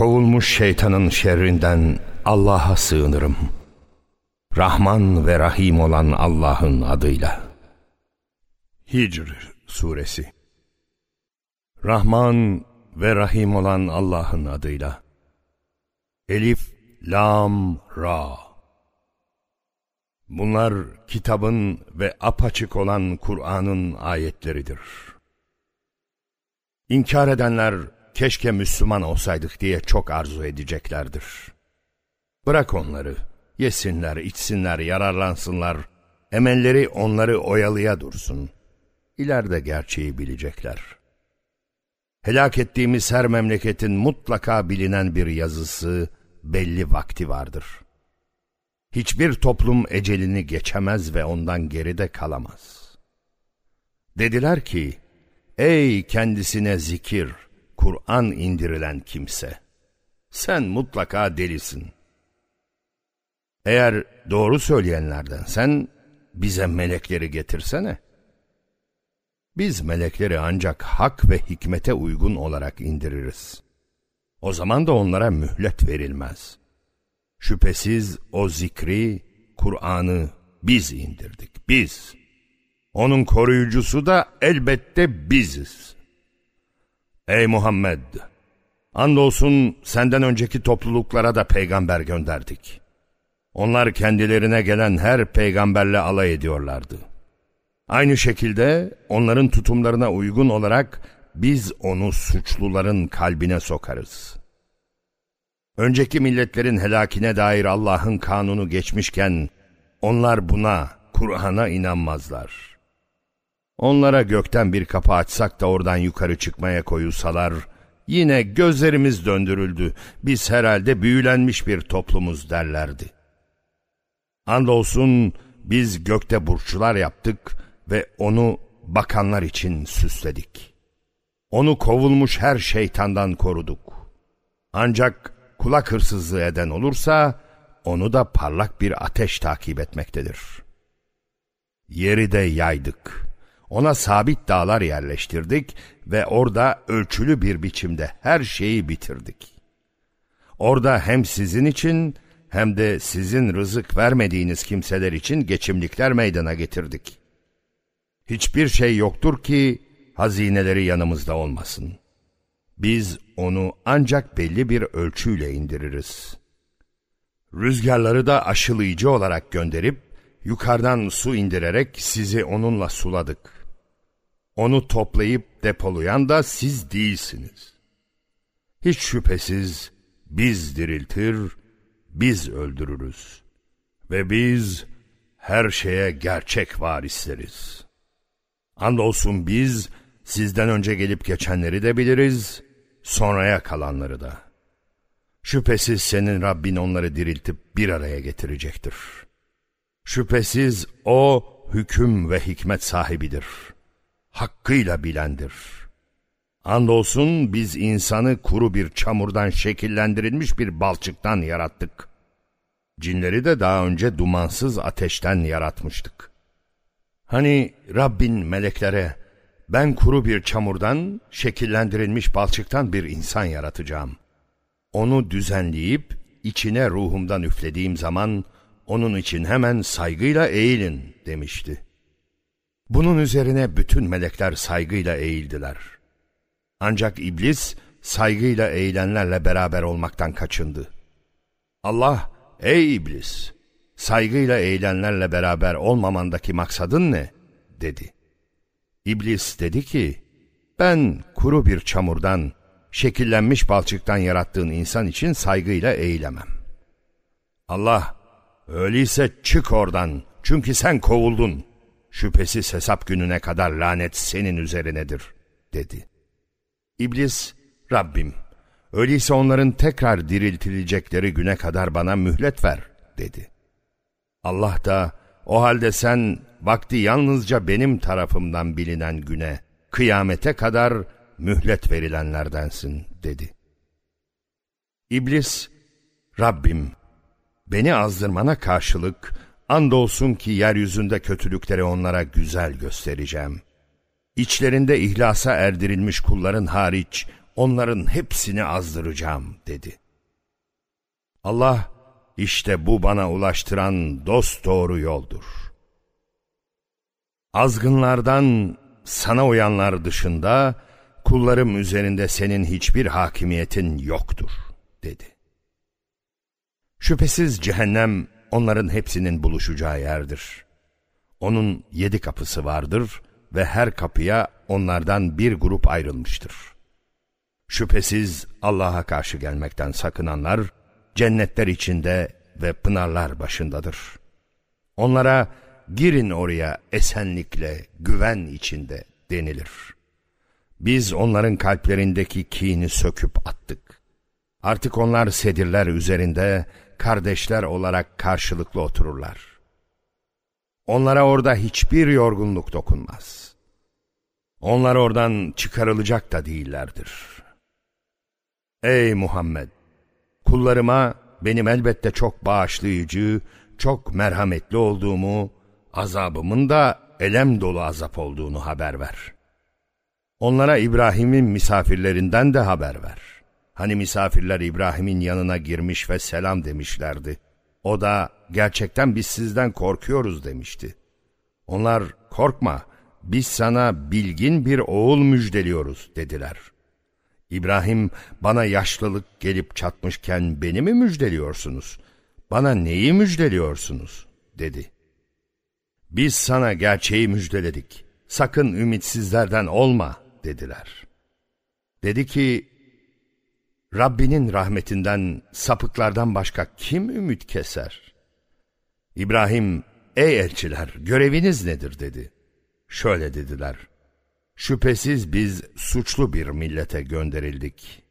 Kovulmuş şeytanın şerrinden Allah'a sığınırım. Rahman ve Rahim olan Allah'ın adıyla. Hicr Suresi Rahman ve Rahim olan Allah'ın adıyla. Elif, Lam, Ra. Bunlar kitabın ve apaçık olan Kur'an'ın ayetleridir. İnkar edenler keşke Müslüman olsaydık diye çok arzu edeceklerdir. Bırak onları, yesinler, içsinler, yararlansınlar, emelleri onları oyalıya dursun. İleride gerçeği bilecekler. Helak ettiğimiz her memleketin mutlaka bilinen bir yazısı, belli vakti vardır. Hiçbir toplum ecelini geçemez ve ondan geride kalamaz. Dediler ki, ey kendisine zikir, Kur'an indirilen kimse, sen mutlaka delisin. Eğer doğru söyleyenlerden sen bize melekleri getirsene. Biz melekleri ancak hak ve hikmete uygun olarak indiririz. O zaman da onlara mühlet verilmez. Şüphesiz o zikri, Kur'an'ı biz indirdik, biz. Onun koruyucusu da elbette biziz. Ey Muhammed! Andolsun senden önceki topluluklara da peygamber gönderdik. Onlar kendilerine gelen her peygamberle alay ediyorlardı. Aynı şekilde onların tutumlarına uygun olarak biz onu suçluların kalbine sokarız. Önceki milletlerin helakine dair Allah'ın kanunu geçmişken onlar buna, Kur'an'a inanmazlar.'' Onlara gökten bir kapı açsak da oradan yukarı çıkmaya koyulsalar, yine gözlerimiz döndürüldü, biz herhalde büyülenmiş bir toplumuz derlerdi. Andolsun biz gökte burçlar yaptık ve onu bakanlar için süsledik. Onu kovulmuş her şeytandan koruduk. Ancak kulak hırsızlığı eden olursa, onu da parlak bir ateş takip etmektedir. Yeri de yaydık.'' Ona sabit dağlar yerleştirdik ve orada ölçülü bir biçimde her şeyi bitirdik. Orada hem sizin için hem de sizin rızık vermediğiniz kimseler için geçimlikler meydana getirdik. Hiçbir şey yoktur ki hazineleri yanımızda olmasın. Biz onu ancak belli bir ölçüyle indiririz. Rüzgarları da aşılayıcı olarak gönderip yukarıdan su indirerek sizi onunla suladık. Onu toplayıp depolayan da siz değilsiniz. Hiç şüphesiz biz diriltir, biz öldürürüz. Ve biz her şeye gerçek varisleriz. Andolsun biz sizden önce gelip geçenleri de biliriz, sonraya kalanları da. Şüphesiz senin Rabbin onları diriltip bir araya getirecektir. Şüphesiz O hüküm ve hikmet sahibidir.'' Hakkıyla bilendir. Andolsun biz insanı kuru bir çamurdan şekillendirilmiş bir balçıktan yarattık. Cinleri de daha önce dumansız ateşten yaratmıştık. Hani Rabbin meleklere ben kuru bir çamurdan şekillendirilmiş balçıktan bir insan yaratacağım. Onu düzenleyip içine ruhumdan üflediğim zaman onun için hemen saygıyla eğilin demişti.'' Bunun üzerine bütün melekler saygıyla eğildiler. Ancak iblis saygıyla eğilenlerle beraber olmaktan kaçındı. Allah, ey iblis, saygıyla eğilenlerle beraber olmamandaki maksadın ne? dedi. İblis dedi ki, ben kuru bir çamurdan, şekillenmiş balçıktan yarattığın insan için saygıyla eğilemem. Allah, öyleyse çık oradan çünkü sen kovuldun.'' Şüphesiz hesap gününe kadar lanet senin üzerinedir, dedi. İblis, Rabbim, öyleyse onların tekrar diriltilecekleri güne kadar bana mühlet ver, dedi. Allah da, o halde sen vakti yalnızca benim tarafımdan bilinen güne, kıyamete kadar mühlet verilenlerdensin, dedi. İblis, Rabbim, beni azdırmana karşılık, Andolsun ki yeryüzünde kötülükleri onlara güzel göstereceğim. İçlerinde ihlasa erdirilmiş kulların hariç onların hepsini azdıracağım dedi. Allah işte bu bana ulaştıran dost doğru yoldur. Azgınlardan sana uyanlar dışında kullarım üzerinde senin hiçbir hakimiyetin yoktur dedi. Şüphesiz cehennem onların hepsinin buluşacağı yerdir. Onun yedi kapısı vardır ve her kapıya onlardan bir grup ayrılmıştır. Şüphesiz Allah'a karşı gelmekten sakınanlar cennetler içinde ve pınarlar başındadır. Onlara girin oraya esenlikle, güven içinde denilir. Biz onların kalplerindeki kini söküp attık. Artık onlar sedirler üzerinde kardeşler olarak karşılıklı otururlar. Onlara orada hiçbir yorgunluk dokunmaz. Onlar oradan çıkarılacak da değillerdir. Ey Muhammed! Kullarıma benim elbette çok bağışlayıcı, çok merhametli olduğumu, azabımın da elem dolu azap olduğunu haber ver. Onlara İbrahim'in misafirlerinden de haber ver. Hani misafirler İbrahim'in yanına girmiş ve selam demişlerdi. O da gerçekten biz sizden korkuyoruz demişti. Onlar korkma biz sana bilgin bir oğul müjdeliyoruz dediler. İbrahim bana yaşlılık gelip çatmışken beni mi müjdeliyorsunuz? Bana neyi müjdeliyorsunuz? dedi. Biz sana gerçeği müjdeledik. Sakın ümitsizlerden olma dediler. Dedi ki Rabbinin rahmetinden sapıklardan başka kim ümit keser? İbrahim, ey elçiler göreviniz nedir dedi. Şöyle dediler, şüphesiz biz suçlu bir millete gönderildik.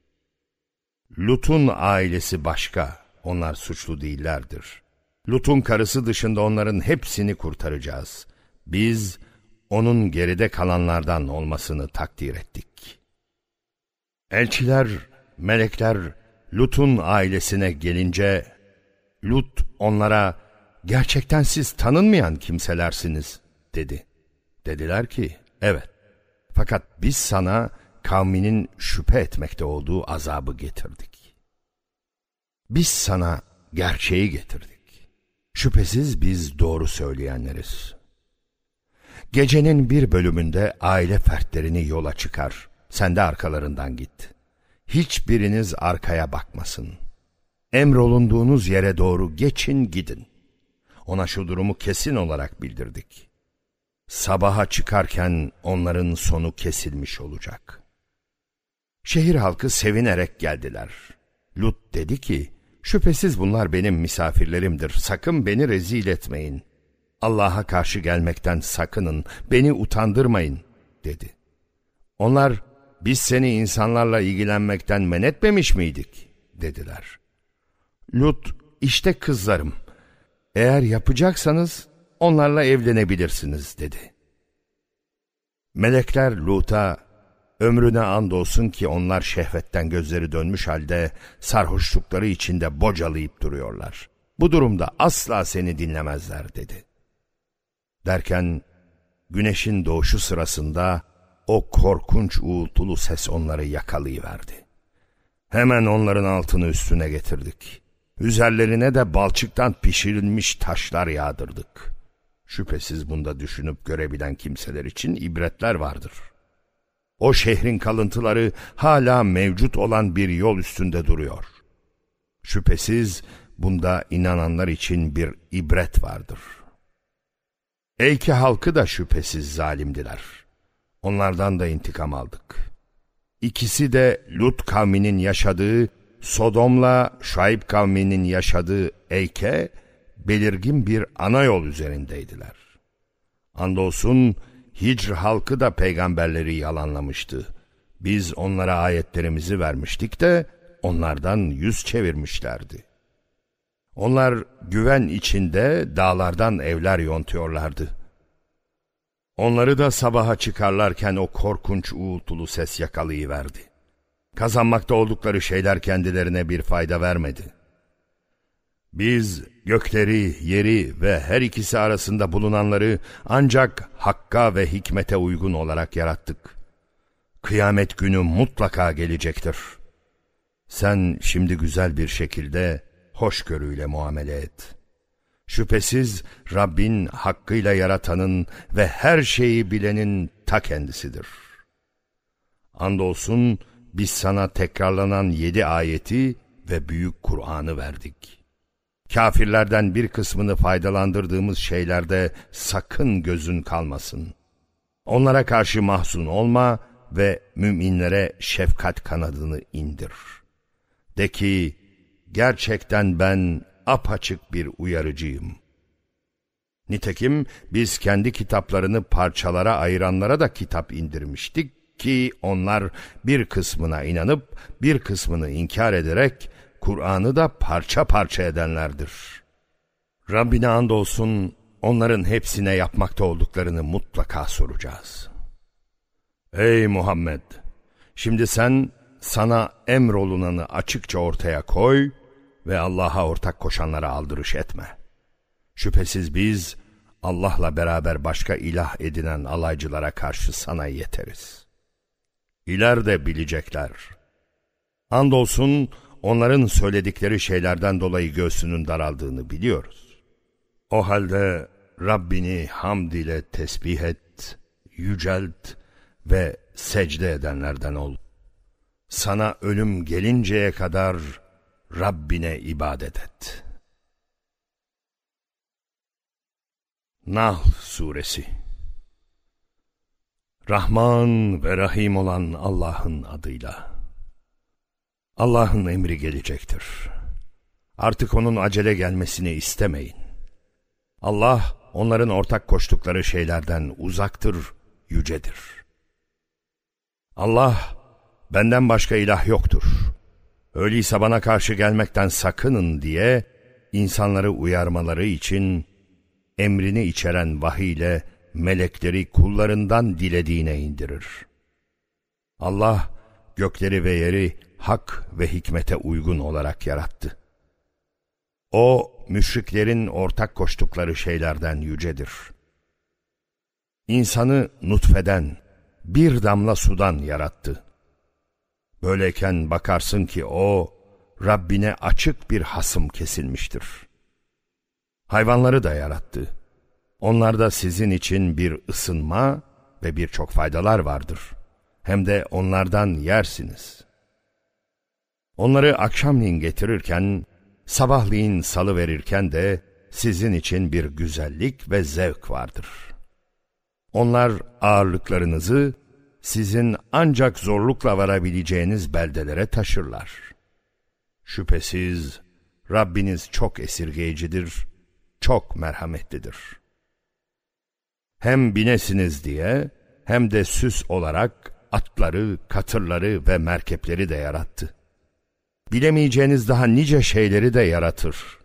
Lut'un ailesi başka, onlar suçlu değillerdir. Lut'un karısı dışında onların hepsini kurtaracağız. Biz onun geride kalanlardan olmasını takdir ettik. Elçiler Melekler Lut'un ailesine gelince Lut onlara gerçekten siz tanınmayan kimselersiniz dedi. Dediler ki evet fakat biz sana kavminin şüphe etmekte olduğu azabı getirdik. Biz sana gerçeği getirdik. Şüphesiz biz doğru söyleyenleriz. Gecenin bir bölümünde aile fertlerini yola çıkar, sen de arkalarından git.'' Hiçbiriniz arkaya bakmasın. Emrolunduğunuz yere doğru geçin gidin. Ona şu durumu kesin olarak bildirdik. Sabaha çıkarken onların sonu kesilmiş olacak. Şehir halkı sevinerek geldiler. Lut dedi ki, şüphesiz bunlar benim misafirlerimdir, sakın beni rezil etmeyin. Allah'a karşı gelmekten sakının, beni utandırmayın, dedi. Onlar, biz seni insanlarla ilgilenmekten men etmemiş miydik? dediler. Lut, işte kızlarım. Eğer yapacaksanız onlarla evlenebilirsiniz dedi. Melekler Lut'a, ömrüne andolsun ki onlar şehvetten gözleri dönmüş halde sarhoşlukları içinde bocalayıp duruyorlar. Bu durumda asla seni dinlemezler dedi. Derken güneşin doğuşu sırasında o korkunç uğultulu ses onları yakalayıverdi. Hemen onların altını üstüne getirdik. Üzerlerine de balçıktan pişirilmiş taşlar yağdırdık. Şüphesiz bunda düşünüp görebilen kimseler için ibretler vardır. O şehrin kalıntıları hala mevcut olan bir yol üstünde duruyor. Şüphesiz bunda inananlar için bir ibret vardır. Eyke halkı da şüphesiz zalimdiler.'' Onlardan da intikam aldık. İkisi de Lut kavminin yaşadığı, Sodom'la Şuayb kavminin yaşadığı Eyke, belirgin bir ana yol üzerindeydiler. Andolsun Hicr halkı da peygamberleri yalanlamıştı. Biz onlara ayetlerimizi vermiştik de onlardan yüz çevirmişlerdi. Onlar güven içinde dağlardan evler yontuyorlardı. Onları da sabaha çıkarlarken o korkunç uğultulu ses yakalayıverdi. Kazanmakta oldukları şeyler kendilerine bir fayda vermedi. Biz gökleri, yeri ve her ikisi arasında bulunanları ancak hakka ve hikmete uygun olarak yarattık. Kıyamet günü mutlaka gelecektir. Sen şimdi güzel bir şekilde hoşgörüyle muamele et. Şüphesiz Rabbin hakkıyla yaratanın ve her şeyi bilenin ta kendisidir. Andolsun biz sana tekrarlanan yedi ayeti ve büyük Kur'an'ı verdik. Kafirlerden bir kısmını faydalandırdığımız şeylerde sakın gözün kalmasın. Onlara karşı mahzun olma ve müminlere şefkat kanadını indir. De ki, gerçekten ben apaçık bir uyarıcıyım. Nitekim biz kendi kitaplarını parçalara ayıranlara da kitap indirmiştik ki onlar bir kısmına inanıp bir kısmını inkar ederek Kur'an'ı da parça parça edenlerdir. Rabbine andolsun onların hepsine yapmakta olduklarını mutlaka soracağız. Ey Muhammed! Şimdi sen sana emrolunanı açıkça ortaya koy ve Allah'a ortak koşanlara aldırış etme. Şüphesiz biz Allah'la beraber başka ilah edinen alaycılara karşı sana yeteriz. İleride bilecekler. Andolsun onların söyledikleri şeylerden dolayı göğsünün daraldığını biliyoruz. O halde Rabbini hamd ile tesbih et, yücelt ve secde edenlerden ol. Sana ölüm gelinceye kadar Rabbine ibadet et. Nahl Suresi Rahman ve Rahim olan Allah'ın adıyla. Allah'ın emri gelecektir. Artık onun acele gelmesini istemeyin. Allah onların ortak koştukları şeylerden uzaktır, yücedir. Allah, benden başka ilah yoktur. Öyleyse bana karşı gelmekten sakının diye insanları uyarmaları için emrini içeren vahiyle melekleri kullarından dilediğine indirir. Allah gökleri ve yeri hak ve hikmete uygun olarak yarattı. O müşriklerin ortak koştukları şeylerden yücedir. İnsanı nutfeden, bir damla sudan yarattı. Böyleyken bakarsın ki o, Rabbine açık bir hasım kesilmiştir. Hayvanları da yarattı. Onlarda sizin için bir ısınma ve birçok faydalar vardır. Hem de onlardan yersiniz. Onları akşamleyin getirirken, sabahleyin salı verirken de sizin için bir güzellik ve zevk vardır. Onlar ağırlıklarınızı sizin ancak zorlukla varabileceğiniz beldelere taşırlar. Şüphesiz Rabbiniz çok esirgeyicidir, çok merhametlidir. Hem binesiniz diye hem de süs olarak atları, katırları ve merkepleri de yarattı. Bilemeyeceğiniz daha nice şeyleri de yaratır.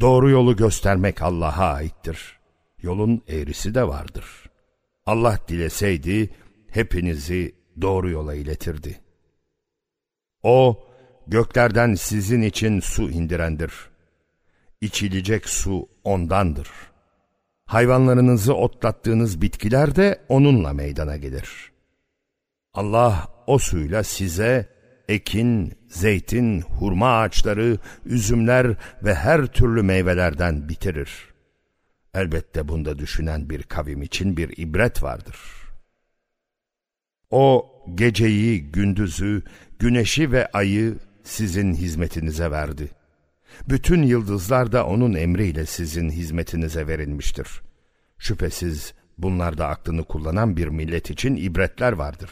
Doğru yolu göstermek Allah'a aittir. Yolun eğrisi de vardır. Allah dileseydi hepinizi doğru yola iletirdi. O, göklerden sizin için su indirendir. İçilecek su ondandır. Hayvanlarınızı otlattığınız bitkiler de onunla meydana gelir. Allah o suyla size ekin, zeytin, hurma ağaçları, üzümler ve her türlü meyvelerden bitirir. Elbette bunda düşünen bir kavim için bir ibret vardır.'' O geceyi, gündüzü, güneşi ve ayı sizin hizmetinize verdi. Bütün yıldızlar da onun emriyle sizin hizmetinize verilmiştir. Şüphesiz bunlarda aklını kullanan bir millet için ibretler vardır.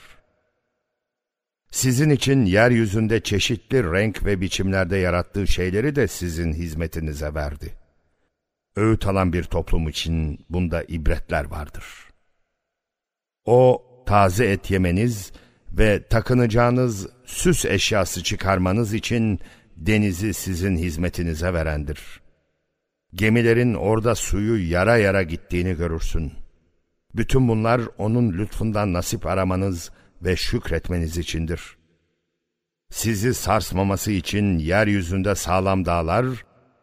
Sizin için yeryüzünde çeşitli renk ve biçimlerde yarattığı şeyleri de sizin hizmetinize verdi. Öğüt alan bir toplum için bunda ibretler vardır. O taze et yemeniz ve takınacağınız süs eşyası çıkarmanız için denizi sizin hizmetinize verendir. Gemilerin orada suyu yara yara gittiğini görürsün. Bütün bunlar onun lütfundan nasip aramanız ve şükretmeniz içindir. Sizi sarsmaması için yeryüzünde sağlam dağlar,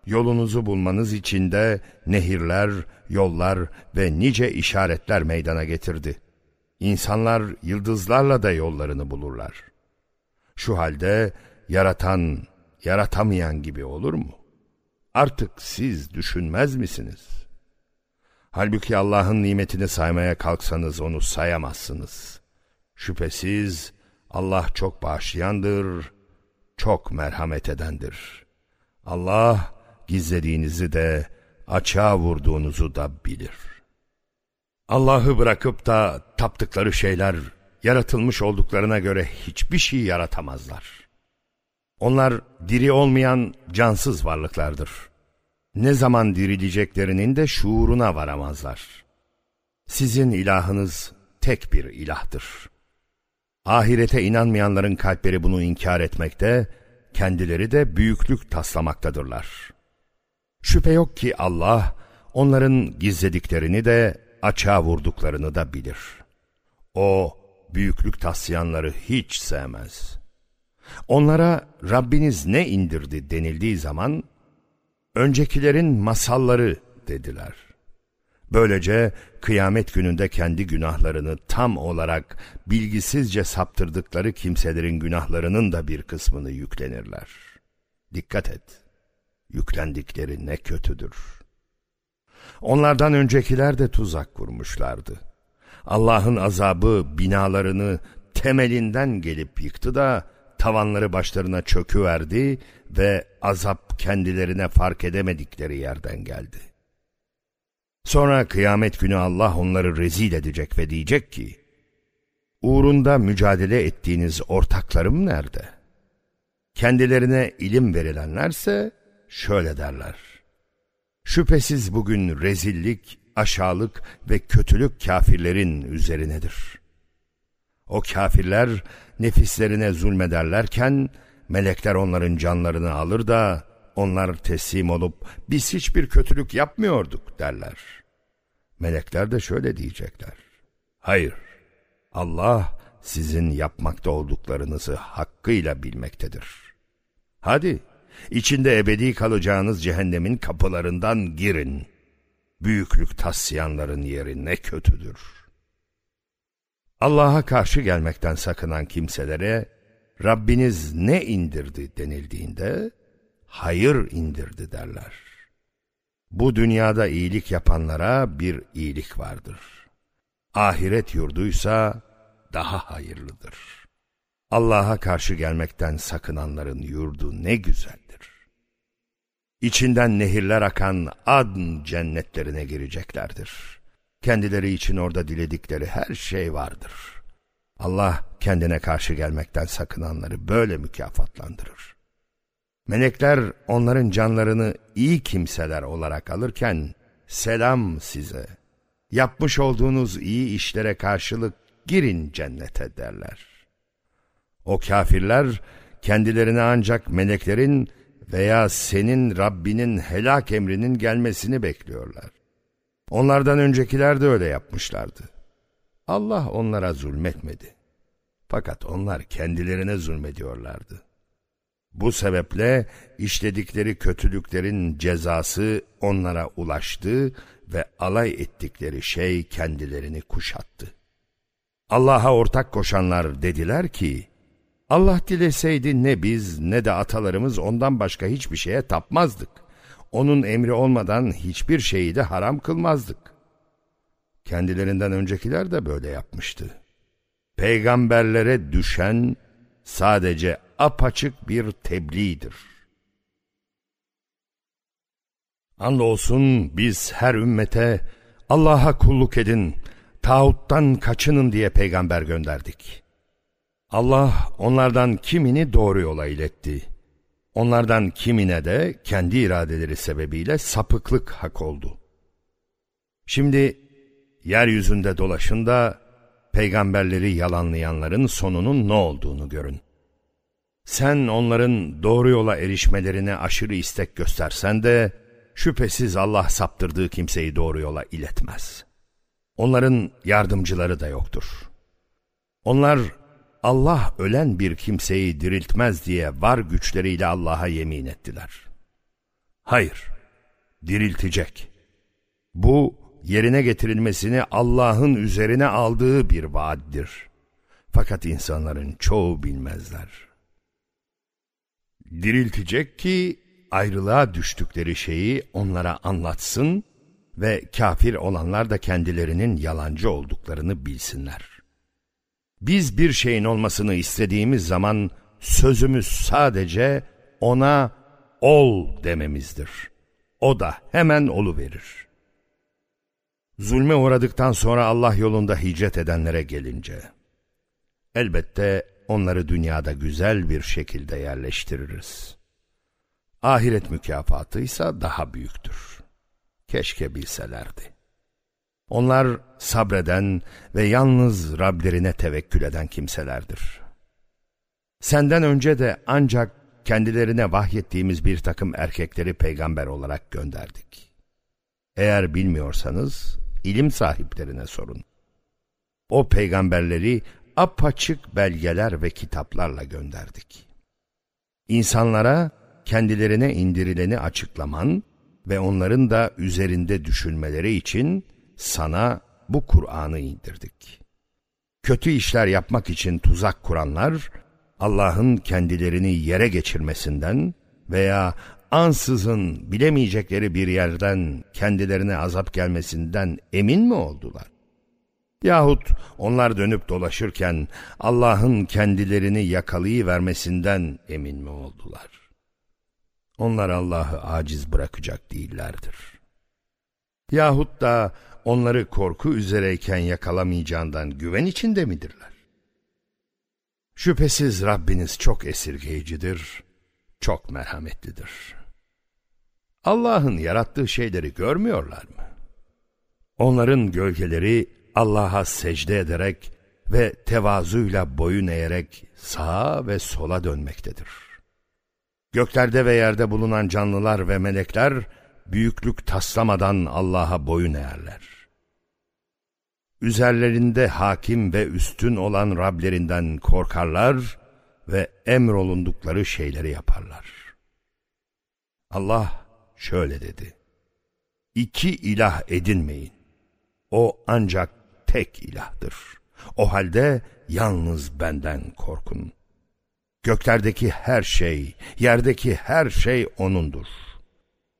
yolunuzu bulmanız için de nehirler, yollar ve nice işaretler meydana getirdi.'' İnsanlar yıldızlarla da yollarını bulurlar. Şu halde yaratan, yaratamayan gibi olur mu? Artık siz düşünmez misiniz? Halbuki Allah'ın nimetini saymaya kalksanız onu sayamazsınız. Şüphesiz Allah çok bağışlayandır, çok merhamet edendir. Allah gizlediğinizi de açığa vurduğunuzu da bilir. Allah'ı bırakıp da taptıkları şeyler yaratılmış olduklarına göre hiçbir şey yaratamazlar. Onlar diri olmayan cansız varlıklardır. Ne zaman dirileceklerinin de şuuruna varamazlar. Sizin ilahınız tek bir ilahtır. Ahirete inanmayanların kalpleri bunu inkar etmekte, kendileri de büyüklük taslamaktadırlar. Şüphe yok ki Allah, onların gizlediklerini de açığa vurduklarını da bilir. O, büyüklük taslayanları hiç sevmez. Onlara Rabbiniz ne indirdi denildiği zaman, öncekilerin masalları dediler. Böylece kıyamet gününde kendi günahlarını tam olarak bilgisizce saptırdıkları kimselerin günahlarının da bir kısmını yüklenirler. Dikkat et, yüklendikleri ne kötüdür. Onlardan öncekiler de tuzak kurmuşlardı. Allah'ın azabı binalarını temelinden gelip yıktı da tavanları başlarına çöküverdi ve azap kendilerine fark edemedikleri yerden geldi. Sonra kıyamet günü Allah onları rezil edecek ve diyecek ki, uğrunda mücadele ettiğiniz ortaklarım nerede? Kendilerine ilim verilenlerse şöyle derler. Şüphesiz bugün rezillik, aşağılık ve kötülük kafirlerin üzerinedir. O kafirler nefislerine zulmederlerken melekler onların canlarını alır da onlar teslim olup biz hiçbir kötülük yapmıyorduk derler. Melekler de şöyle diyecekler. Hayır, Allah sizin yapmakta olduklarınızı hakkıyla bilmektedir. Hadi İçinde ebedi kalacağınız cehennemin kapılarından girin. Büyüklük taslayanların yeri ne kötüdür. Allah'a karşı gelmekten sakınan kimselere Rabbiniz ne indirdi denildiğinde hayır indirdi derler. Bu dünyada iyilik yapanlara bir iyilik vardır. Ahiret yurduysa daha hayırlıdır. Allah'a karşı gelmekten sakınanların yurdu ne güzel. İçinden nehirler akan adn cennetlerine gireceklerdir. Kendileri için orada diledikleri her şey vardır. Allah kendine karşı gelmekten sakınanları böyle mükafatlandırır. Melekler onların canlarını iyi kimseler olarak alırken selam size. Yapmış olduğunuz iyi işlere karşılık girin cennete derler. O kafirler kendilerine ancak meleklerin veya senin Rabbinin helak emrinin gelmesini bekliyorlar. Onlardan öncekiler de öyle yapmışlardı. Allah onlara zulmetmedi. Fakat onlar kendilerine zulmediyorlardı. Bu sebeple işledikleri kötülüklerin cezası onlara ulaştı ve alay ettikleri şey kendilerini kuşattı. Allah'a ortak koşanlar dediler ki, Allah dileseydi ne biz ne de atalarımız ondan başka hiçbir şeye tapmazdık. Onun emri olmadan hiçbir şeyi de haram kılmazdık. Kendilerinden öncekiler de böyle yapmıştı. Peygamberlere düşen sadece apaçık bir tebliğdir. Andolsun biz her ümmete Allah'a kulluk edin, tağuttan kaçının diye peygamber gönderdik.'' Allah onlardan kimini doğru yola iletti. Onlardan kimine de kendi iradeleri sebebiyle sapıklık hak oldu. Şimdi yeryüzünde dolaşın da peygamberleri yalanlayanların sonunun ne olduğunu görün. Sen onların doğru yola erişmelerine aşırı istek göstersen de şüphesiz Allah saptırdığı kimseyi doğru yola iletmez. Onların yardımcıları da yoktur. Onlar Allah ölen bir kimseyi diriltmez diye var güçleriyle Allah'a yemin ettiler. Hayır, diriltecek. Bu yerine getirilmesini Allah'ın üzerine aldığı bir vaaddir. Fakat insanların çoğu bilmezler. Diriltecek ki ayrılığa düştükleri şeyi onlara anlatsın ve kafir olanlar da kendilerinin yalancı olduklarını bilsinler. Biz bir şeyin olmasını istediğimiz zaman sözümüz sadece ona ol dememizdir. O da hemen olu verir. Zulme uğradıktan sonra Allah yolunda hicret edenlere gelince, elbette onları dünyada güzel bir şekilde yerleştiririz. Ahiret mükafatı ise daha büyüktür. Keşke bilselerdi. Onlar sabreden ve yalnız Rablerine tevekkül eden kimselerdir. Senden önce de ancak kendilerine vahyettiğimiz bir takım erkekleri peygamber olarak gönderdik. Eğer bilmiyorsanız ilim sahiplerine sorun. O peygamberleri apaçık belgeler ve kitaplarla gönderdik. İnsanlara kendilerine indirileni açıklaman ve onların da üzerinde düşünmeleri için sana bu Kur'an'ı indirdik. Kötü işler yapmak için tuzak kuranlar, Allah'ın kendilerini yere geçirmesinden veya ansızın bilemeyecekleri bir yerden kendilerine azap gelmesinden emin mi oldular? Yahut onlar dönüp dolaşırken Allah'ın kendilerini yakalayıvermesinden emin mi oldular? Onlar Allah'ı aciz bırakacak değillerdir. Yahut da onları korku üzereyken yakalamayacağından güven içinde midirler? Şüphesiz Rabbiniz çok esirgeyicidir, çok merhametlidir. Allah'ın yarattığı şeyleri görmüyorlar mı? Onların gölgeleri Allah'a secde ederek ve tevazuyla boyun eğerek sağa ve sola dönmektedir. Göklerde ve yerde bulunan canlılar ve melekler büyüklük taslamadan Allah'a boyun eğerler üzerlerinde hakim ve üstün olan Rablerinden korkarlar ve emrolundukları şeyleri yaparlar. Allah şöyle dedi. İki ilah edinmeyin. O ancak tek ilahdır. O halde yalnız benden korkun. Göklerdeki her şey, yerdeki her şey O'nundur.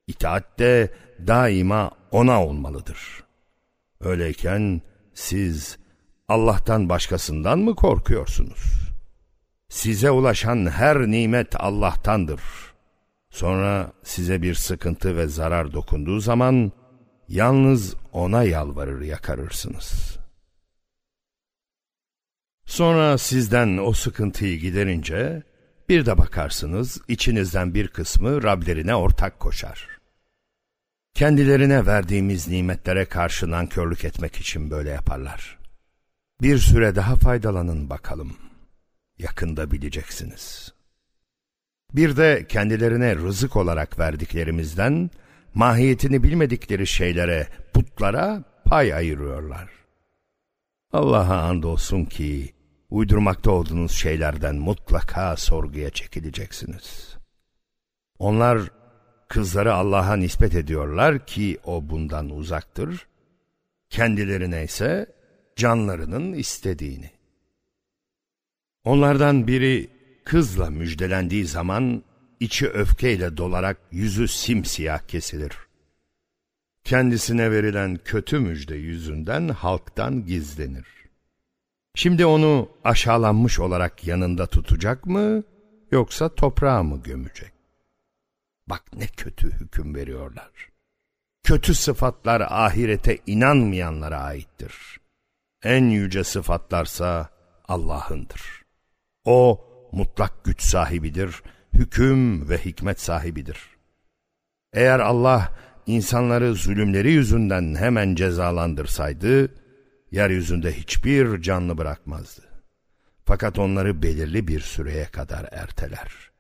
İtaat de daima O'na olmalıdır. Öyleyken siz Allah'tan başkasından mı korkuyorsunuz? Size ulaşan her nimet Allah'tandır. Sonra size bir sıkıntı ve zarar dokunduğu zaman yalnız ona yalvarır yakarırsınız. Sonra sizden o sıkıntıyı giderince bir de bakarsınız içinizden bir kısmı Rablerine ortak koşar. Kendilerine verdiğimiz nimetlere karşı nankörlük etmek için böyle yaparlar. Bir süre daha faydalanın bakalım. Yakında bileceksiniz. Bir de kendilerine rızık olarak verdiklerimizden mahiyetini bilmedikleri şeylere, putlara pay ayırıyorlar. Allah'a andolsun ki uydurmakta olduğunuz şeylerden mutlaka sorguya çekileceksiniz. Onlar kızları Allah'a nispet ediyorlar ki o bundan uzaktır. Kendilerine ise canlarının istediğini. Onlardan biri kızla müjdelendiği zaman içi öfkeyle dolarak yüzü simsiyah kesilir. Kendisine verilen kötü müjde yüzünden halktan gizlenir. Şimdi onu aşağılanmış olarak yanında tutacak mı yoksa toprağa mı gömecek? Bak ne kötü hüküm veriyorlar. Kötü sıfatlar ahirete inanmayanlara aittir. En yüce sıfatlarsa Allah'ındır. O mutlak güç sahibidir, hüküm ve hikmet sahibidir. Eğer Allah insanları zulümleri yüzünden hemen cezalandırsaydı, yeryüzünde hiçbir canlı bırakmazdı. Fakat onları belirli bir süreye kadar erteler.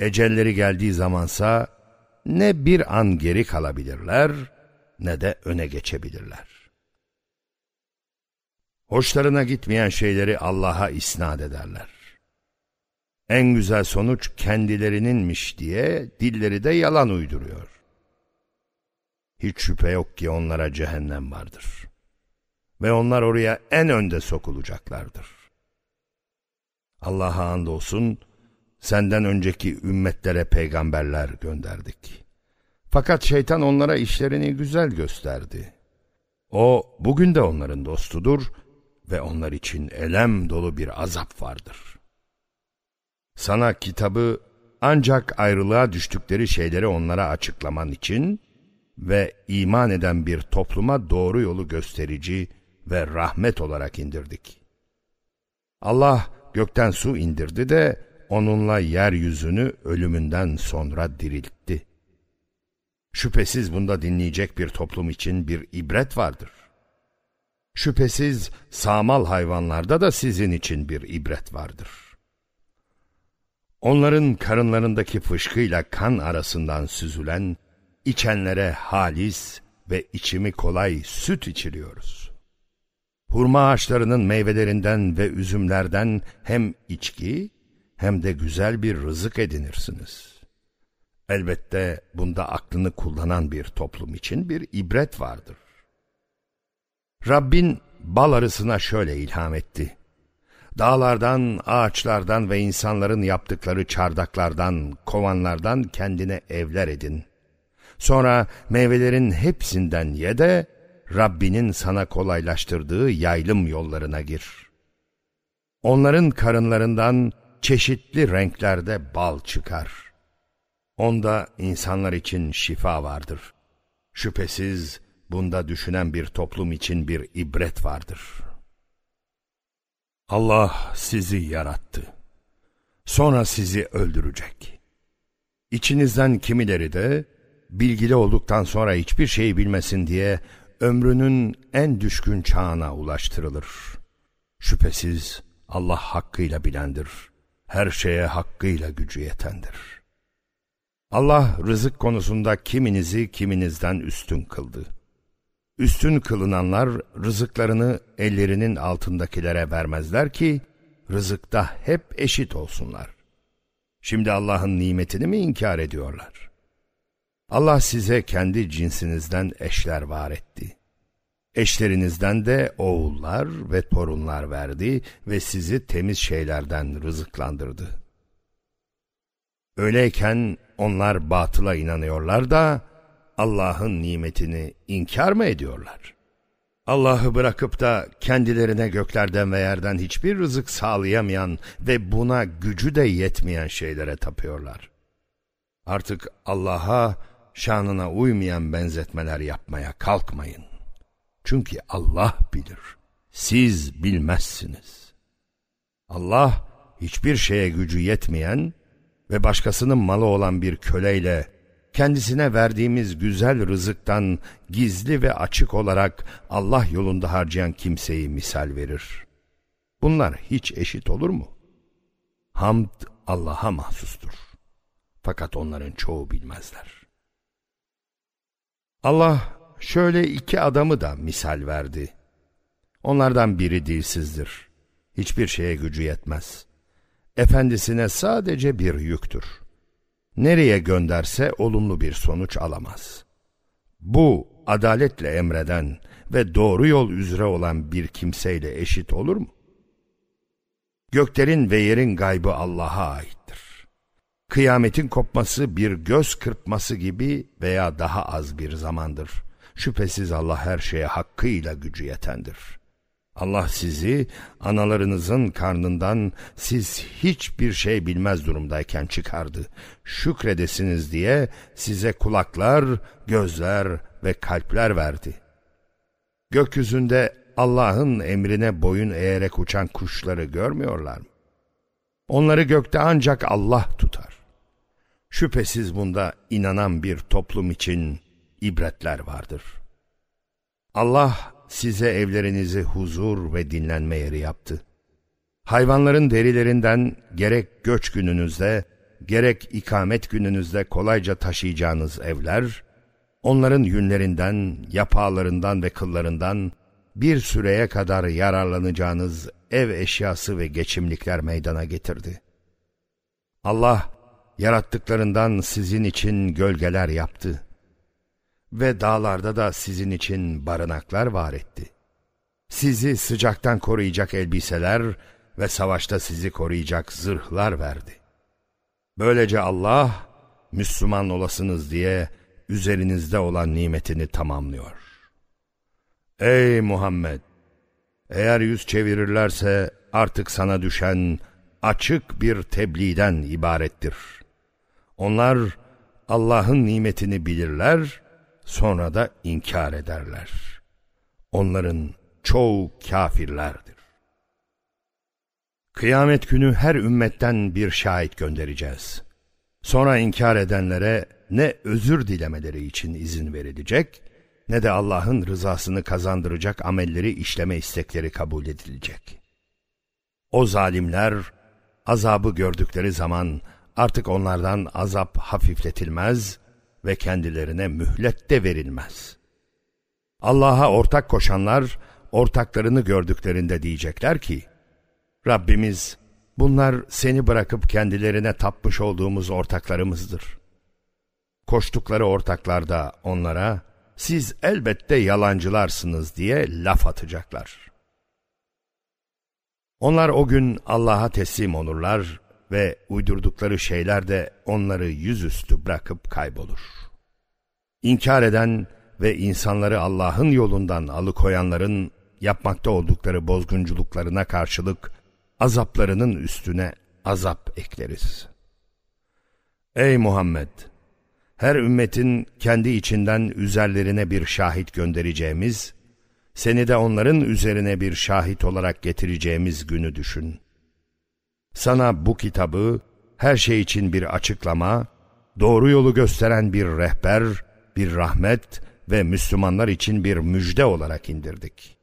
Ecelleri geldiği zamansa ne bir an geri kalabilirler ne de öne geçebilirler. Hoşlarına gitmeyen şeyleri Allah'a isnat ederler. En güzel sonuç kendilerininmiş diye dilleri de yalan uyduruyor. Hiç şüphe yok ki onlara cehennem vardır. Ve onlar oraya en önde sokulacaklardır. Allah'a andolsun senden önceki ümmetlere peygamberler gönderdik. Fakat şeytan onlara işlerini güzel gösterdi. O bugün de onların dostudur ve onlar için elem dolu bir azap vardır. Sana kitabı ancak ayrılığa düştükleri şeyleri onlara açıklaman için ve iman eden bir topluma doğru yolu gösterici ve rahmet olarak indirdik. Allah gökten su indirdi de onunla yeryüzünü ölümünden sonra diriltti. Şüphesiz bunda dinleyecek bir toplum için bir ibret vardır. Şüphesiz sağmal hayvanlarda da sizin için bir ibret vardır. Onların karınlarındaki fışkıyla kan arasından süzülen, içenlere halis ve içimi kolay süt içiriyoruz. Hurma ağaçlarının meyvelerinden ve üzümlerden hem içki hem de güzel bir rızık edinirsiniz. Elbette bunda aklını kullanan bir toplum için bir ibret vardır. Rabbin bal arısına şöyle ilham etti. Dağlardan, ağaçlardan ve insanların yaptıkları çardaklardan, kovanlardan kendine evler edin. Sonra meyvelerin hepsinden ye de Rabbinin sana kolaylaştırdığı yaylım yollarına gir. Onların karınlarından çeşitli renklerde bal çıkar. Onda insanlar için şifa vardır. Şüphesiz bunda düşünen bir toplum için bir ibret vardır. Allah sizi yarattı. Sonra sizi öldürecek. İçinizden kimileri de bilgili olduktan sonra hiçbir şeyi bilmesin diye ömrünün en düşkün çağına ulaştırılır. Şüphesiz Allah hakkıyla bilendir. Her şeye hakkıyla gücü yetendir. Allah rızık konusunda kiminizi kiminizden üstün kıldı. Üstün kılınanlar rızıklarını ellerinin altındakilere vermezler ki rızıkta hep eşit olsunlar. Şimdi Allah'ın nimetini mi inkar ediyorlar? Allah size kendi cinsinizden eşler var etti. Eşlerinizden de oğullar ve torunlar verdi ve sizi temiz şeylerden rızıklandırdı. Öyleyken onlar batıla inanıyorlar da Allah'ın nimetini inkar mı ediyorlar? Allah'ı bırakıp da kendilerine göklerden ve yerden hiçbir rızık sağlayamayan ve buna gücü de yetmeyen şeylere tapıyorlar. Artık Allah'a şanına uymayan benzetmeler yapmaya kalkmayın. Çünkü Allah bilir. Siz bilmezsiniz. Allah hiçbir şeye gücü yetmeyen ve başkasının malı olan bir köleyle kendisine verdiğimiz güzel rızıktan gizli ve açık olarak Allah yolunda harcayan kimseyi misal verir. Bunlar hiç eşit olur mu? Hamd Allah'a mahsustur. Fakat onların çoğu bilmezler. Allah şöyle iki adamı da misal verdi. Onlardan biri dilsizdir. Hiçbir şeye gücü yetmez. Efendisine sadece bir yüktür. Nereye gönderse olumlu bir sonuç alamaz. Bu adaletle emreden ve doğru yol üzere olan bir kimseyle eşit olur mu? Göklerin ve yerin gaybı Allah'a aittir. Kıyametin kopması bir göz kırpması gibi veya daha az bir zamandır. Şüphesiz Allah her şeye hakkıyla gücü yetendir. Allah sizi analarınızın karnından siz hiçbir şey bilmez durumdayken çıkardı. Şükredesiniz diye size kulaklar, gözler ve kalpler verdi. Gökyüzünde Allah'ın emrine boyun eğerek uçan kuşları görmüyorlar mı? Onları gökte ancak Allah tutar. Şüphesiz bunda inanan bir toplum için ibretler vardır. Allah size evlerinizi huzur ve dinlenme yeri yaptı. Hayvanların derilerinden gerek göç gününüzde, gerek ikamet gününüzde kolayca taşıyacağınız evler, onların yünlerinden, yapağlarından ve kıllarından bir süreye kadar yararlanacağınız ev eşyası ve geçimlikler meydana getirdi. Allah, yarattıklarından sizin için gölgeler yaptı ve dağlarda da sizin için barınaklar var etti. Sizi sıcaktan koruyacak elbiseler ve savaşta sizi koruyacak zırhlar verdi. Böylece Allah, Müslüman olasınız diye üzerinizde olan nimetini tamamlıyor. Ey Muhammed! Eğer yüz çevirirlerse artık sana düşen açık bir tebliğden ibarettir. Onlar Allah'ın nimetini bilirler, sonra da inkar ederler. Onların çoğu kafirlerdir. Kıyamet günü her ümmetten bir şahit göndereceğiz. Sonra inkar edenlere ne özür dilemeleri için izin verilecek, ne de Allah'ın rızasını kazandıracak amelleri işleme istekleri kabul edilecek. O zalimler azabı gördükleri zaman artık onlardan azap hafifletilmez ve kendilerine mühlet de verilmez. Allah'a ortak koşanlar ortaklarını gördüklerinde diyecekler ki, Rabbimiz bunlar seni bırakıp kendilerine tapmış olduğumuz ortaklarımızdır. Koştukları ortaklar da onlara, siz elbette yalancılarsınız diye laf atacaklar. Onlar o gün Allah'a teslim olurlar ve uydurdukları şeyler de onları yüzüstü bırakıp kaybolur. İnkar eden ve insanları Allah'ın yolundan alıkoyanların yapmakta oldukları bozgunculuklarına karşılık azaplarının üstüne azap ekleriz. Ey Muhammed! Her ümmetin kendi içinden üzerlerine bir şahit göndereceğimiz, seni de onların üzerine bir şahit olarak getireceğimiz günü düşün. Sana bu kitabı her şey için bir açıklama, doğru yolu gösteren bir rehber, bir rahmet ve Müslümanlar için bir müjde olarak indirdik.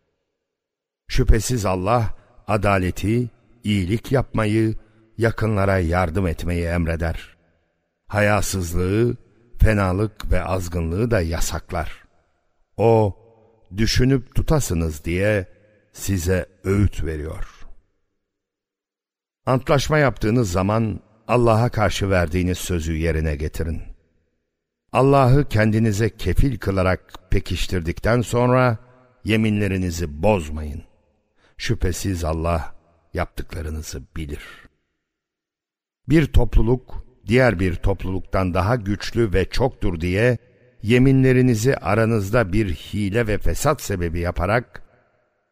Şüphesiz Allah adaleti, iyilik yapmayı, yakınlara yardım etmeyi emreder. Hayasızlığı, fenalık ve azgınlığı da yasaklar. O, düşünüp tutasınız diye size öğüt veriyor. Antlaşma yaptığınız zaman Allah'a karşı verdiğiniz sözü yerine getirin. Allah'ı kendinize kefil kılarak pekiştirdikten sonra yeminlerinizi bozmayın. Şüphesiz Allah yaptıklarınızı bilir. Bir topluluk diğer bir topluluktan daha güçlü ve çoktur diye yeminlerinizi aranızda bir hile ve fesat sebebi yaparak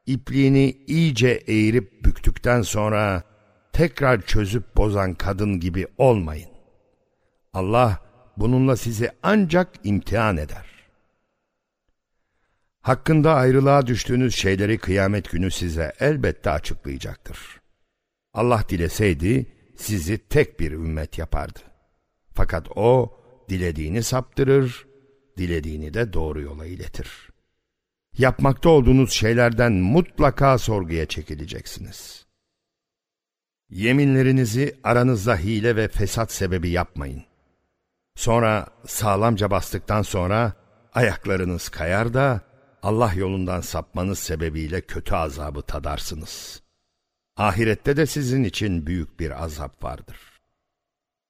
ipliğini iyice eğirip büktükten sonra tekrar çözüp bozan kadın gibi olmayın. Allah bununla sizi ancak imtihan eder. Hakkında ayrılığa düştüğünüz şeyleri kıyamet günü size elbette açıklayacaktır. Allah dileseydi sizi tek bir ümmet yapardı. Fakat o dilediğini saptırır, dilediğini de doğru yola iletir. Yapmakta olduğunuz şeylerden mutlaka sorguya çekileceksiniz. Yeminlerinizi aranızda hile ve fesat sebebi yapmayın. Sonra sağlamca bastıktan sonra ayaklarınız kayar da Allah yolundan sapmanız sebebiyle kötü azabı tadarsınız. Ahirette de sizin için büyük bir azap vardır.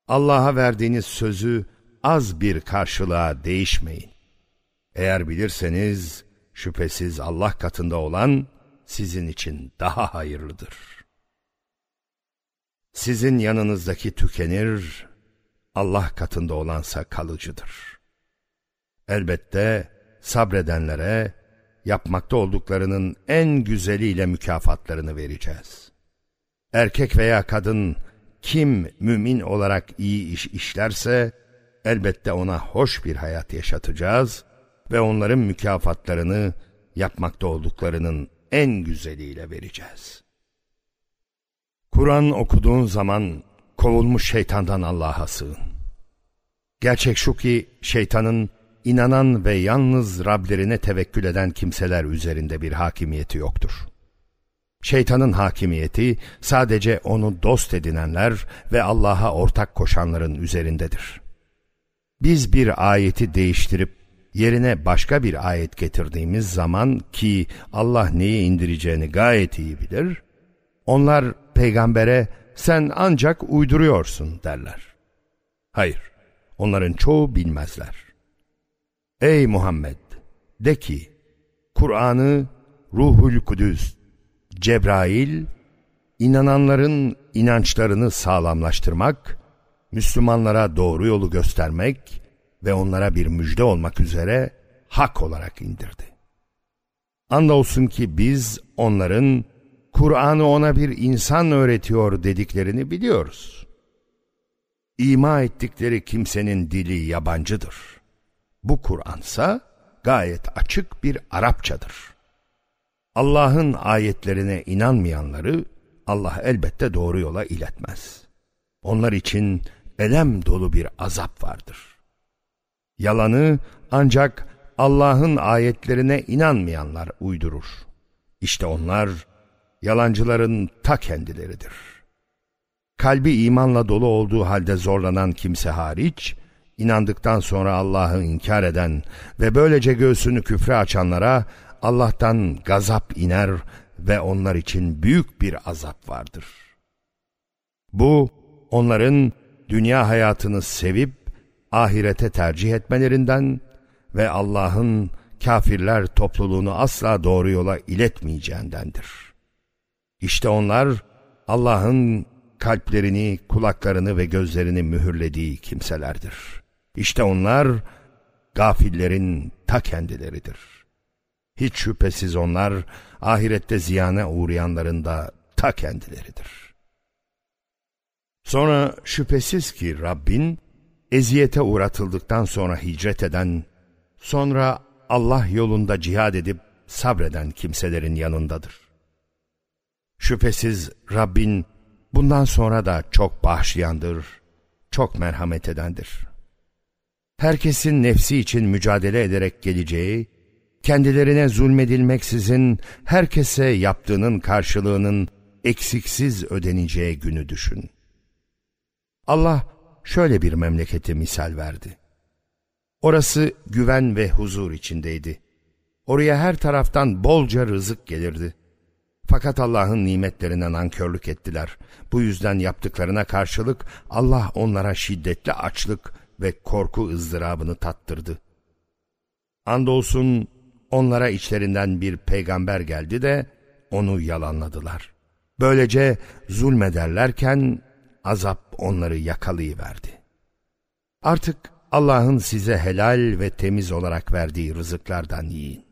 Allah'a verdiğiniz sözü az bir karşılığa değişmeyin. Eğer bilirseniz şüphesiz Allah katında olan sizin için daha hayırlıdır. Sizin yanınızdaki tükenir, Allah katında olansa kalıcıdır. Elbette sabredenlere yapmakta olduklarının en güzeliyle mükafatlarını vereceğiz. Erkek veya kadın kim mümin olarak iyi iş işlerse elbette ona hoş bir hayat yaşatacağız ve onların mükafatlarını yapmakta olduklarının en güzeliyle vereceğiz. Kur'an okuduğun zaman kovulmuş şeytandan Allah'a sığın. Gerçek şu ki şeytanın inanan ve yalnız Rablerine tevekkül eden kimseler üzerinde bir hakimiyeti yoktur. Şeytanın hakimiyeti sadece onu dost edinenler ve Allah'a ortak koşanların üzerindedir. Biz bir ayeti değiştirip yerine başka bir ayet getirdiğimiz zaman ki Allah neyi indireceğini gayet iyi bilir, onlar peygambere sen ancak uyduruyorsun derler. Hayır, onların çoğu bilmezler. Ey Muhammed! De ki, Kur'an'ı Ruhul Kudüs, Cebrail, inananların inançlarını sağlamlaştırmak, Müslümanlara doğru yolu göstermek ve onlara bir müjde olmak üzere hak olarak indirdi. Andolsun ki biz onların Kur'an'ı ona bir insan öğretiyor dediklerini biliyoruz. İma ettikleri kimsenin dili yabancıdır. Bu Kur'ansa gayet açık bir Arapçadır. Allah'ın ayetlerine inanmayanları Allah elbette doğru yola iletmez. Onlar için elem dolu bir azap vardır. Yalanı ancak Allah'ın ayetlerine inanmayanlar uydurur. İşte onlar yalancıların ta kendileridir. Kalbi imanla dolu olduğu halde zorlanan kimse hariç, inandıktan sonra Allah'ı inkar eden ve böylece göğsünü küfre açanlara Allah'tan gazap iner ve onlar için büyük bir azap vardır. Bu, onların dünya hayatını sevip ahirete tercih etmelerinden ve Allah'ın kafirler topluluğunu asla doğru yola iletmeyeceğindendir. İşte onlar Allah'ın kalplerini, kulaklarını ve gözlerini mühürlediği kimselerdir. İşte onlar gafillerin ta kendileridir. Hiç şüphesiz onlar ahirette ziyana uğrayanların da ta kendileridir. Sonra şüphesiz ki Rabbin eziyete uğratıldıktan sonra hicret eden, sonra Allah yolunda cihad edip sabreden kimselerin yanındadır. Şüphesiz Rabbin bundan sonra da çok bağışlayandır, çok merhamet edendir. Herkesin nefsi için mücadele ederek geleceği, kendilerine zulmedilmeksizin herkese yaptığının karşılığının eksiksiz ödeneceği günü düşün. Allah şöyle bir memleketi misal verdi. Orası güven ve huzur içindeydi. Oraya her taraftan bolca rızık gelirdi. Fakat Allah'ın nimetlerine nankörlük ettiler. Bu yüzden yaptıklarına karşılık Allah onlara şiddetli açlık ve korku ızdırabını tattırdı. Andolsun onlara içlerinden bir peygamber geldi de onu yalanladılar. Böylece zulmederlerken azap onları yakalayıverdi. Artık Allah'ın size helal ve temiz olarak verdiği rızıklardan yiyin.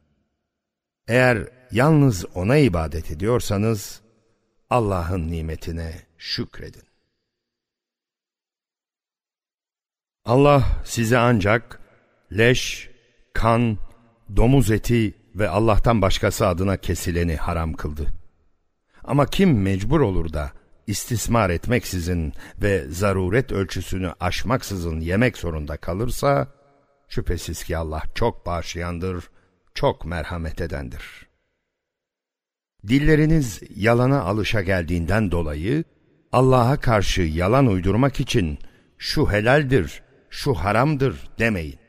Eğer yalnız O'na ibadet ediyorsanız, Allah'ın nimetine şükredin. Allah size ancak leş, kan, domuz eti ve Allah'tan başkası adına kesileni haram kıldı. Ama kim mecbur olur da istismar etmeksizin ve zaruret ölçüsünü aşmaksızın yemek zorunda kalırsa, şüphesiz ki Allah çok bağışlayandır, çok merhamet edendir. Dilleriniz yalana alışa geldiğinden dolayı, Allah'a karşı yalan uydurmak için şu helaldir, şu haramdır demeyin.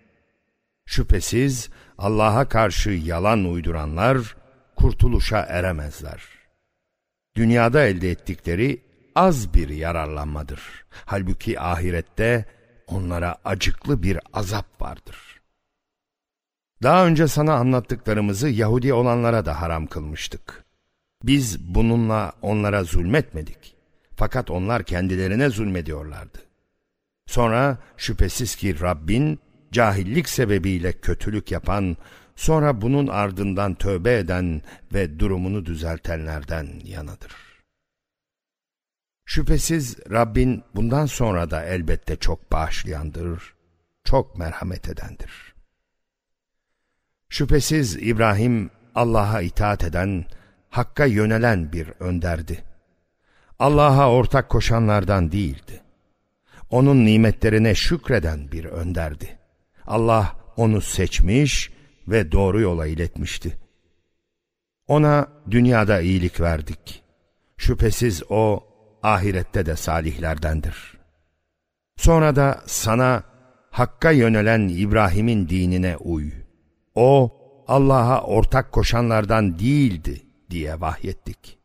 Şüphesiz Allah'a karşı yalan uyduranlar kurtuluşa eremezler. Dünyada elde ettikleri az bir yararlanmadır. Halbuki ahirette onlara acıklı bir azap vardır. Daha önce sana anlattıklarımızı Yahudi olanlara da haram kılmıştık. Biz bununla onlara zulmetmedik. Fakat onlar kendilerine zulmediyorlardı. Sonra şüphesiz ki Rabbin cahillik sebebiyle kötülük yapan, sonra bunun ardından tövbe eden ve durumunu düzeltenlerden yanıdır. Şüphesiz Rabbin bundan sonra da elbette çok bağışlayandır, çok merhamet edendir. Şüphesiz İbrahim Allah'a itaat eden, Hakk'a yönelen bir önderdi. Allah'a ortak koşanlardan değildi. Onun nimetlerine şükreden bir önderdi. Allah onu seçmiş ve doğru yola iletmişti. Ona dünyada iyilik verdik. Şüphesiz o ahirette de salihlerdendir. Sonra da sana Hakk'a yönelen İbrahim'in dinine uy. O Allah'a ortak koşanlardan değildi diye vahyettik.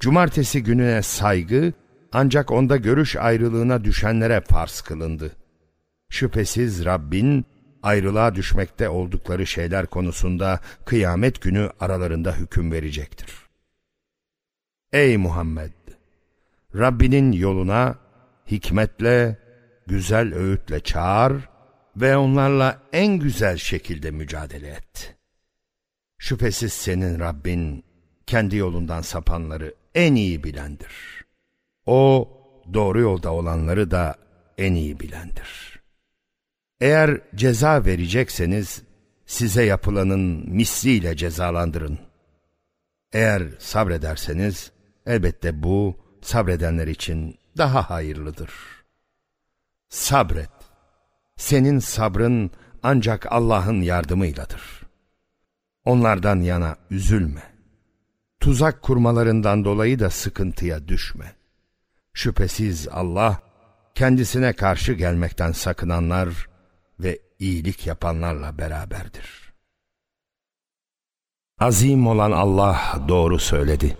Cumartesi gününe saygı ancak onda görüş ayrılığına düşenlere farz kılındı. Şüphesiz Rabbin ayrılığa düşmekte oldukları şeyler konusunda kıyamet günü aralarında hüküm verecektir. Ey Muhammed! Rabbinin yoluna hikmetle, güzel öğütle çağır ve onlarla en güzel şekilde mücadele et. Şüphesiz senin Rabbin kendi yolundan sapanları en iyi bilendir. O doğru yolda olanları da en iyi bilendir. Eğer ceza verecekseniz size yapılanın misliyle cezalandırın. Eğer sabrederseniz elbette bu sabredenler için daha hayırlıdır. Sabret. Senin sabrın ancak Allah'ın yardımıyladır. Onlardan yana üzülme. Tuzak kurmalarından dolayı da sıkıntıya düşme. Şüphesiz Allah kendisine karşı gelmekten sakınanlar ve iyilik yapanlarla beraberdir. Azim olan Allah doğru söyledi.